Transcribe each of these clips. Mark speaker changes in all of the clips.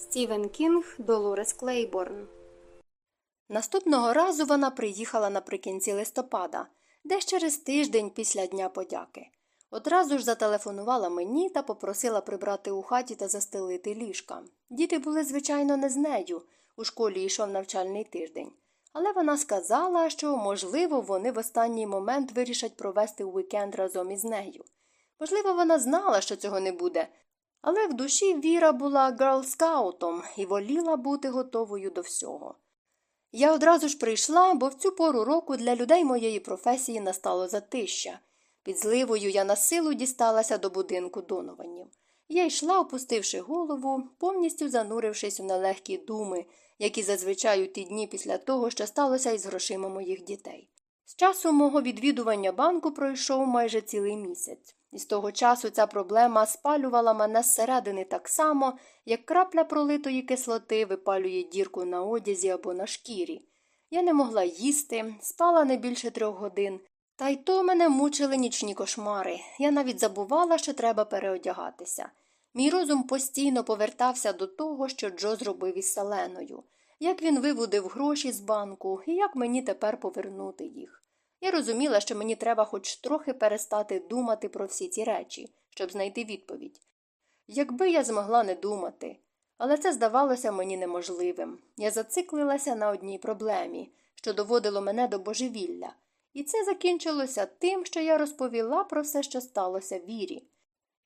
Speaker 1: Стівен Кінг Долорес Клейборн.
Speaker 2: Наступного разу вона приїхала наприкінці листопада, десь через тиждень після Дня подяки. Одразу ж зателефонувала мені та попросила прибрати у хаті та застелити ліжка. Діти були, звичайно, не з нею. У школі йшов навчальний тиждень. Але вона сказала, що, можливо, вони в останній момент вирішать провести уікенд разом із нею. Можливо, вона знала, що цього не буде, але в душі Віра була герлскаутом і воліла бути готовою до всього. Я одразу ж прийшла, бо в цю пору року для людей моєї професії настало затища. Під зливою я на силу дісталася до будинку донованів. Я йшла, опустивши голову, повністю занурившись у нелегкі думи, які зазвичай у ті дні після того, що сталося із грошима моїх дітей. З часу мого відвідування банку пройшов майже цілий місяць, і з того часу ця проблема спалювала мене зсередини так само, як крапля пролитої кислоти випалює дірку на одязі або на шкірі. Я не могла їсти, спала не більше трьох годин, та й то мене мучили нічні кошмари. Я навіть забувала, що треба переодягатися. Мій розум постійно повертався до того, що Джо зробив із Селеною, як він вивудив гроші з банку і як мені тепер повернути їх. Я розуміла, що мені треба хоч трохи перестати думати про всі ці речі, щоб знайти відповідь. Якби я змогла не думати, але це здавалося мені неможливим. Я зациклилася на одній проблемі, що доводило мене до божевілля, і це закінчилося тим, що я розповіла про все, що сталося вірі.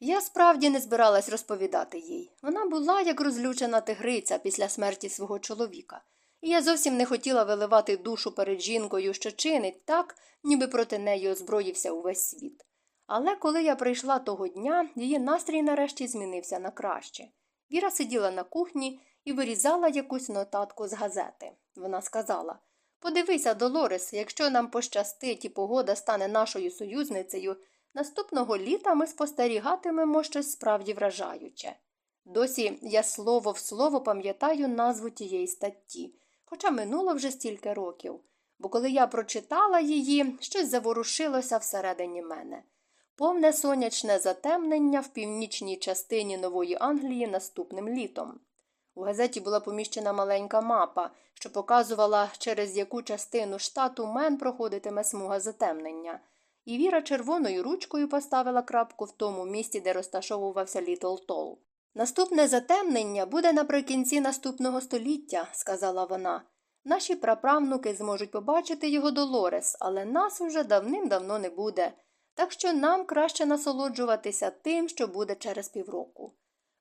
Speaker 2: Я справді не збиралась розповідати їй. Вона була як розлючена тигриця після смерті свого чоловіка, я зовсім не хотіла виливати душу перед жінкою, що чинить так, ніби проти неї озброївся увесь світ. Але коли я прийшла того дня, її настрій нарешті змінився на краще. Віра сиділа на кухні і вирізала якусь нотатку з газети. Вона сказала Подивися, Долорес, якщо нам пощастить і погода стане нашою союзницею, наступного літа ми спостерігатимемо щось справді вражаюче. Досі я слово в слово пам'ятаю назву тієї статті, хоча минуло вже стільки років, бо коли я прочитала її, щось заворушилося всередині мене. Повне сонячне затемнення в північній частині Нової Англії наступним літом. У газеті була поміщена маленька мапа, що показувала, через яку частину штату Мен проходитиме смуга затемнення, і Віра червоною ручкою поставила крапку в тому місці, де розташовувався Літл Тол. Наступне затемнення буде наприкінці наступного століття, сказала вона. Наші праправнуки зможуть побачити його Долорес, але нас уже давним-давно не буде, так що нам краще насолоджуватися тим, що буде через півроку.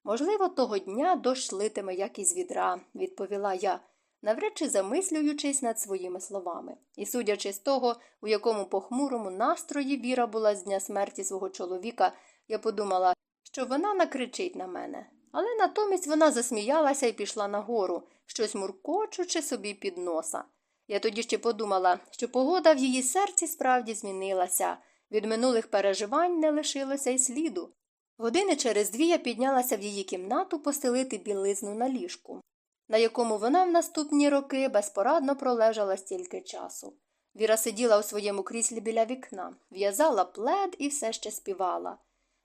Speaker 2: Можливо, того дня дощ литиме, як із відра, відповіла я, навряд чи замислюючись над своїми словами. І судячи з того, у якому похмурому настрої Віра була з дня смерті свого чоловіка, я подумала, що вона накричить на мене. Але натомість вона засміялася і пішла нагору, щось муркочучи собі під носа. Я тоді ще подумала, що погода в її серці справді змінилася, від минулих переживань не лишилося й сліду. Години через дві я піднялася в її кімнату постелити білизну на ліжку, на якому вона в наступні роки безпорадно пролежала стільки часу. Віра сиділа у своєму кріслі біля вікна, в'язала плед і все ще співала.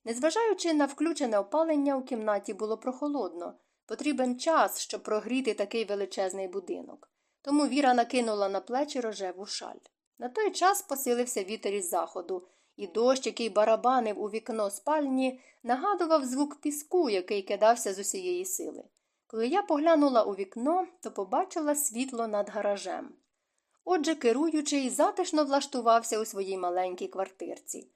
Speaker 2: Незважаючи на включене опалення, у кімнаті було прохолодно. Потрібен час, щоб прогріти такий величезний будинок. Тому Віра накинула на плечі рожеву шаль. На той час посилився вітер із заходу, і дощ, який барабанив у вікно спальні, нагадував звук піску, який кидався з усієї сили. Коли я поглянула у вікно, то побачила світло над гаражем. Отже, керуючий затишно влаштувався у своїй маленькій квартирці.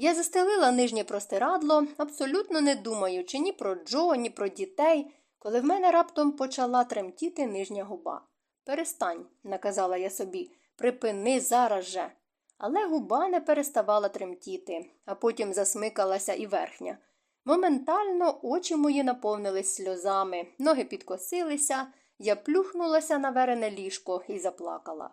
Speaker 2: Я застелила нижнє простирадло, абсолютно не думаючи ні про Джо, ні про дітей, коли в мене раптом почала тремтіти нижня губа. Перестань, наказала я собі, припини зараз же. Але губа не переставала тремтіти, а потім засмикалася і верхня. Моментально очі мої наповнились сльозами, ноги підкосилися, я плюхнулася на верене ліжко і заплакала.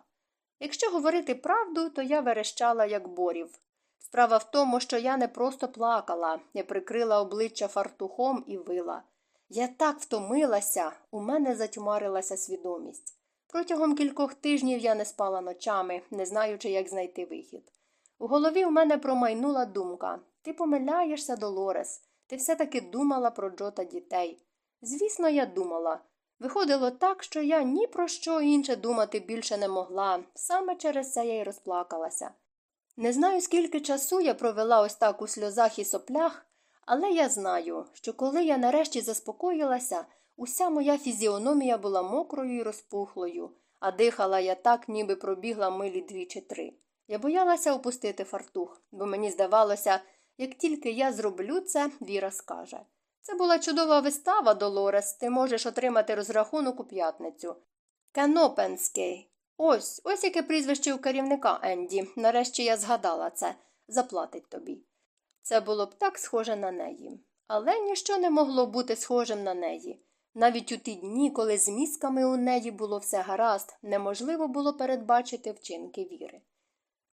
Speaker 2: Якщо говорити правду, то я верещала, як борів. Справа в тому, що я не просто плакала, я прикрила обличчя фартухом і вила. Я так втомилася, у мене затьмарилася свідомість. Протягом кількох тижнів я не спала ночами, не знаючи, як знайти вихід. У голові в мене промайнула думка ти помиляєшся, Долорес, ти все таки думала про Джо та дітей. Звісно, я думала. Виходило так, що я ні про що інше думати більше не могла, саме через це я й розплакалася. Не знаю, скільки часу я провела ось так у сльозах і соплях, але я знаю, що коли я нарешті заспокоїлася, уся моя фізіономія була мокрою і розпухлою, а дихала я так, ніби пробігла милі дві чи три. Я боялася опустити фартух, бо мені здавалося, як тільки я зроблю це, Віра скаже. Це була чудова вистава, Долорес, ти можеш отримати розрахунок у п'ятницю. Канопенський. Ось, ось яке прізвище у керівника Енді. Нарешті я згадала це. Заплатить тобі. Це було б так схоже на неї. Але ніщо не могло бути схожим на неї. Навіть у ті дні, коли з мізками у неї було все гаразд, неможливо було передбачити вчинки віри.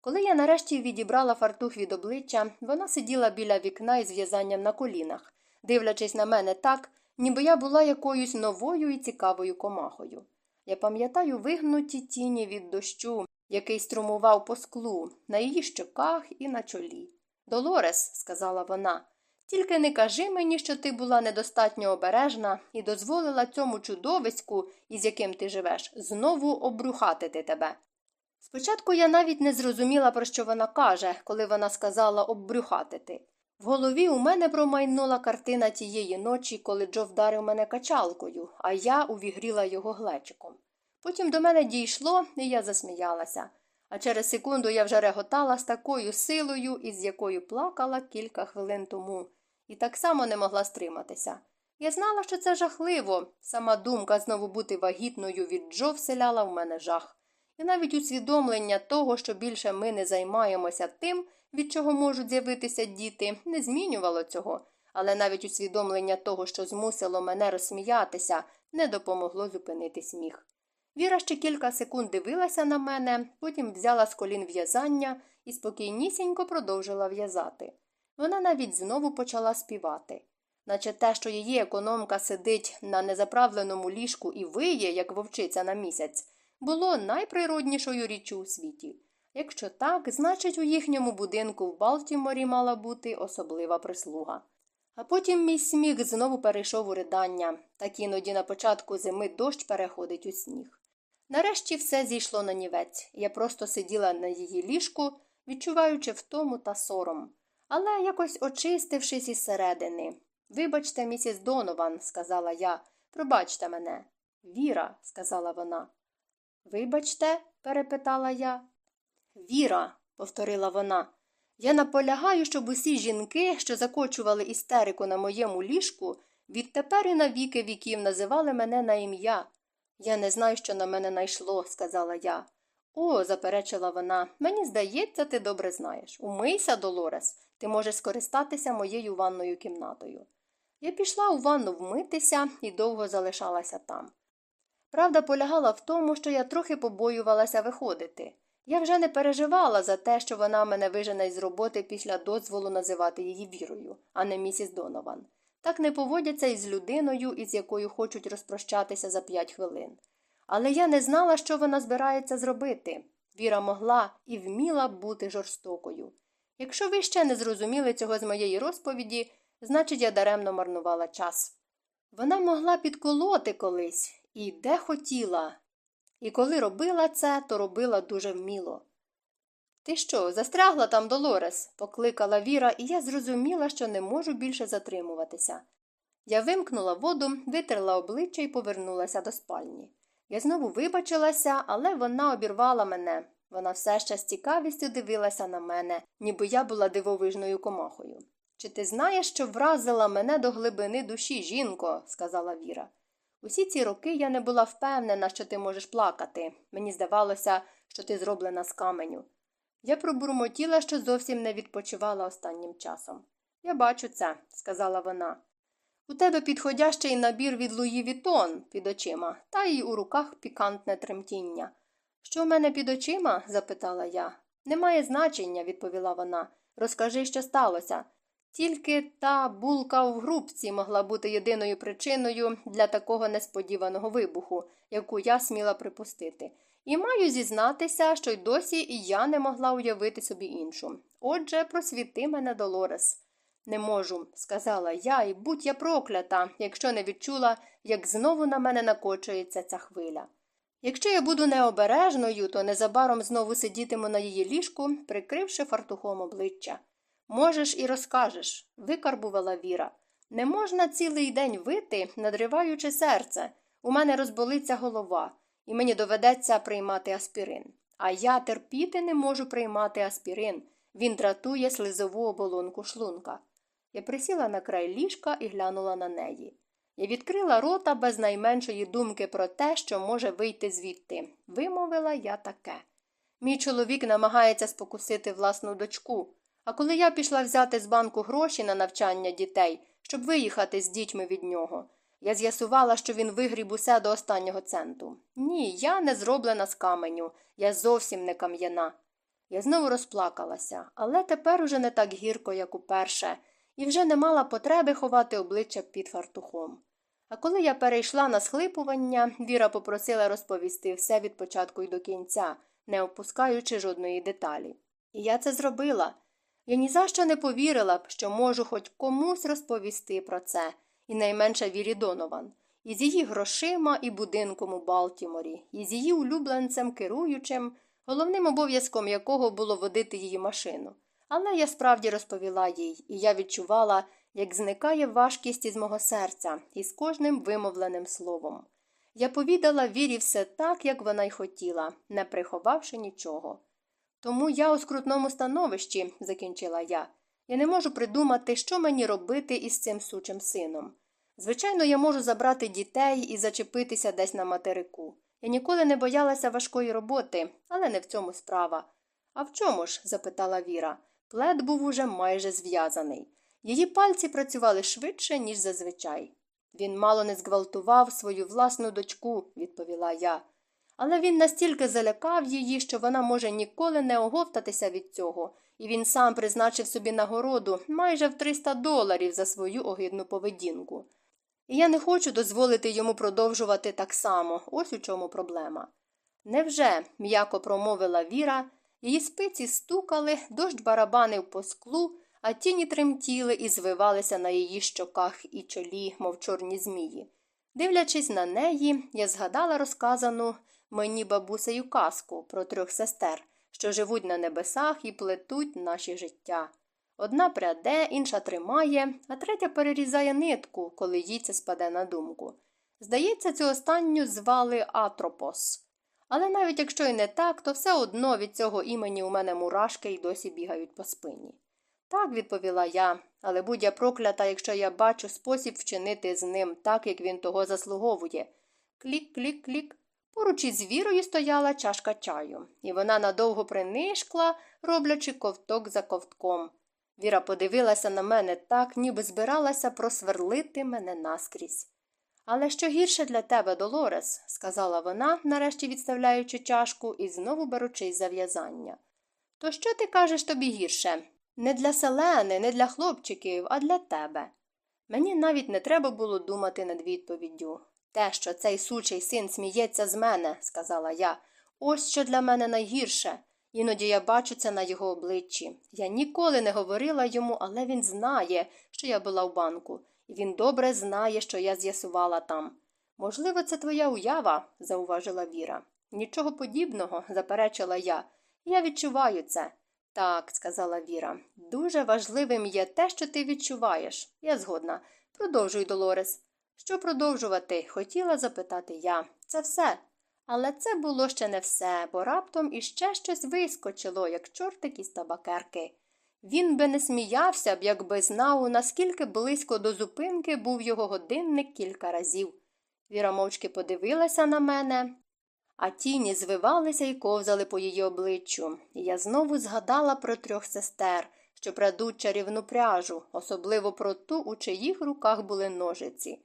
Speaker 2: Коли я нарешті відібрала фартух від обличчя, вона сиділа біля вікна із в'язанням на колінах, дивлячись на мене так, ніби я була якоюсь новою і цікавою комахою. Я пам'ятаю вигнуті тіні від дощу, який струмував по склу, на її щоках і на чолі. Долорес, сказала вона, тільки не кажи мені, що ти була недостатньо обережна і дозволила цьому чудовиську, із яким ти живеш, знову обрюхатити тебе. Спочатку я навіть не зрозуміла, про що вона каже, коли вона сказала оббрюхатити. В голові у мене промайнула картина тієї ночі, коли Джо вдарив мене качалкою, а я увігріла його глечиком. Потім до мене дійшло, і я засміялася. А через секунду я вже реготала з такою силою, із якою плакала кілька хвилин тому, і так само не могла стриматися. Я знала, що це жахливо. Сама думка знову бути вагітною від Джо вселяла в мене жах. І навіть усвідомлення того, що більше ми не займаємося тим, від чого можуть з'явитися діти, не змінювало цього, але навіть усвідомлення того, що змусило мене розсміятися, не допомогло зупинити сміх. Віра ще кілька секунд дивилася на мене, потім взяла з колін в'язання і спокійнісінько продовжила в'язати. Вона навіть знову почала співати. Наче те, що її економка сидить на незаправленому ліжку і виє, як вовчиця на місяць, було найприроднішою річчю у світі. Якщо так, значить у їхньому будинку в Балтіморі мала бути особлива прислуга. А потім мій сміх знову перейшов у ридання, так іноді на початку зими дощ переходить у сніг. Нарешті все зійшло на нівець, я просто сиділа на її ліжку, відчуваючи втому та сором, але якось очистившись із середини. Вибачте, місіс Донован, сказала я, пробачте мене. Віра, сказала вона. Вибачте, перепитала я. Віра, повторила вона. Я наполягаю, щоб усі жінки, що закочували істерику на моєму ліжку, відтепер і на віки віків називали мене на ім'я. Я не знаю, що на мене найшло, сказала я. О, заперечила вона, мені здається, ти добре знаєш. Умийся, Долорес, ти можеш скористатися моєю ванною кімнатою. Я пішла у ванну вмитися і довго залишалася там. Правда полягала в тому, що я трохи побоювалася виходити. Я вже не переживала за те, що вона мене вижене з роботи після дозволу називати її вірою, а не місіс Донован. Так не поводяться із людиною, із якою хочуть розпрощатися за п'ять хвилин. Але я не знала, що вона збирається зробити. Віра могла і вміла бути жорстокою. Якщо ви ще не зрозуміли цього з моєї розповіді, значить, я даремно марнувала час. Вона могла підколоти колись і де хотіла. І коли робила це, то робила дуже вміло. Ти що, застрягла там, Долорес? покликала Віра, і я зрозуміла, що не можу більше затримуватися. Я вимкнула воду, витерла обличчя і повернулася до спальні. Я знову вибачилася, але вона обірвала мене. Вона все ще з цікавістю дивилася на мене, ніби я була дивовижною комахою. Чи ти знаєш, що вразила мене до глибини душі, жінко? сказала Віра. Усі ці роки я не була впевнена, що ти можеш плакати. Мені здавалося, що ти зроблена з каменю. Я пробурмотіла, що зовсім не відпочивала останнім часом. Я бачу це, сказала вона. У тебе підходящий набір від Louis Vuitton під очима, та й у руках пікантне тремтіння. Що в мене під очима? запитала я. Немає значення, відповіла вона. Розкажи, що сталося. Тільки та булка в грубці могла бути єдиною причиною для такого несподіваного вибуху, яку я сміла припустити. І маю зізнатися, що й досі і я не могла уявити собі іншу. Отже, просвіти мене, Долорес. Не можу, сказала я, і будь я проклята, якщо не відчула, як знову на мене накочується ця хвиля. Якщо я буду необережною, то незабаром знову сидітиму на її ліжку, прикривши фартухом обличчя. Можеш і розкажеш, викарбувала Віра. Не можна цілий день вити, надриваючи серце. У мене розболиться голова, і мені доведеться приймати аспірин. А я терпіти не можу приймати аспірин. Він дратує слизову оболонку шлунка. Я присіла на край ліжка і глянула на неї. Я відкрила рота без найменшої думки про те, що може вийти звідти. Вимовила я таке. Мій чоловік намагається спокусити власну дочку. А коли я пішла взяти з банку гроші на навчання дітей, щоб виїхати з дітьми від нього, я з'ясувала, що він вигріб усе до останнього центу. Ні, я не зроблена з каменю, я зовсім не кам'яна. Я знову розплакалася, але тепер уже не так гірко, як уперше, і вже не мала потреби ховати обличчя під фартухом. А коли я перейшла на схлипування, Віра попросила розповісти все від початку й до кінця, не опускаючи жодної деталі. І я це зробила. Я ні за що не повірила б, що можу хоч комусь розповісти про це, і найменше Вірі Донован, із її грошима і будинком у Балтіморі, і з її улюбленцем керуючим, головним обов'язком якого було водити її машину. Але я справді розповіла їй, і я відчувала, як зникає важкість із мого серця із кожним вимовленим словом. Я повідала Вірі все так, як вона й хотіла, не приховавши нічого. Тому я у скрутному становищі, закінчила я. Я не можу придумати, що мені робити із цим сучим сином. Звичайно, я можу забрати дітей і зачепитися десь на материку. Я ніколи не боялася важкої роботи, але не в цьому справа. А в чому ж? запитала Віра. Плед був уже майже зв'язаний. Її пальці працювали швидше, ніж зазвичай. Він мало не зґвалтував свою власну дочку, відповіла я. Але він настільки залякав її, що вона може ніколи не оговтатися від цього, і він сам призначив собі нагороду майже в 300 доларів за свою огидну поведінку. І я не хочу дозволити йому продовжувати так само, ось у чому проблема. Невже, м'яко промовила Віра, її спиці стукали, дощ барабанив по склу, а тіні тремтіли і звивалися на її щоках і чолі, мов чорні змії. Дивлячись на неї, я згадала розказану мені бабусею казку про трьох сестер, що живуть на небесах і плетуть наші життя. Одна пряде, інша тримає, а третя перерізає нитку, коли їй це спаде на думку. Здається, цю останню звали Атропос. Але навіть якщо й не так, то все одно від цього імені у мене мурашки й досі бігають по спині. Так, відповіла я, але будь я проклята, якщо я бачу спосіб вчинити з ним так, як він того заслуговує. Клік, клік, клік. Поруч із вірою стояла чашка чаю, і вона надовго принишкла, роблячи ковток за ковтком. Віра подивилася на мене так, ніби збиралася просверлити мене наскрізь. Але що гірше для тебе, Долорес, сказала вона, нарешті відставляючи чашку і знову беручись за в'язання. То що ти кажеш тобі гірше? Не для селени, не для хлопчиків, а для тебе. Мені навіть не треба було думати над відповіддю. Те, що цей сучий син сміється з мене, сказала я, ось що для мене найгірше. Іноді я бачу це на його обличчі. Я ніколи не говорила йому, але він знає, що я була в банку, і він добре знає, що я з'ясувала там. Можливо, це твоя уява, зауважила Віра. Нічого подібного, заперечила я. Я відчуваю це. Так, сказала Віра. Дуже важливим є те, що ти відчуваєш. Я згодна. Продовжуй, Долорес. Що продовжувати? хотіла запитати я. Це все. Але це було ще не все, бо раптом іще щось вискочило, як чортик із табакерки. Він би не сміявся б, якби знав, наскільки близько до зупинки був його годинник кілька разів. Віра мовчки подивилася на мене, а тіні звивалися і ковзали по її обличчю, і я знову згадала про трьох сестер, що прадуть чарівну пряжу, особливо про ту, у чиїх руках були ножиці.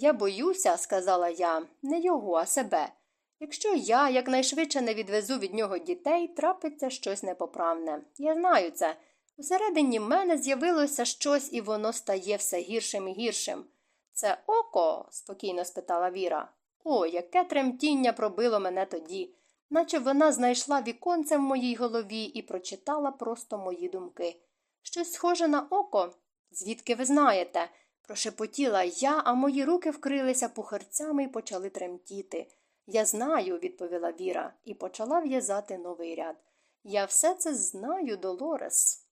Speaker 2: Я боюся, сказала я, не його, а себе. Якщо я якнайшвидше не відвезу від нього дітей, трапиться щось непоправне. Я знаю це. Усередині мене з'явилося щось, і воно стає все гіршим і гіршим. Це око? спокійно спитала Віра. О, яке тремтіння пробило мене тоді, наче вона знайшла віконце в моїй голові і прочитала просто мої думки. Щось схоже на око. Звідки ви знаєте? Прошепотіла я, а мої руки вкрилися пухарцями і почали тремтіти. Я знаю, відповіла Віра, і почала в'язати новий ряд. Я все це знаю, Долорес.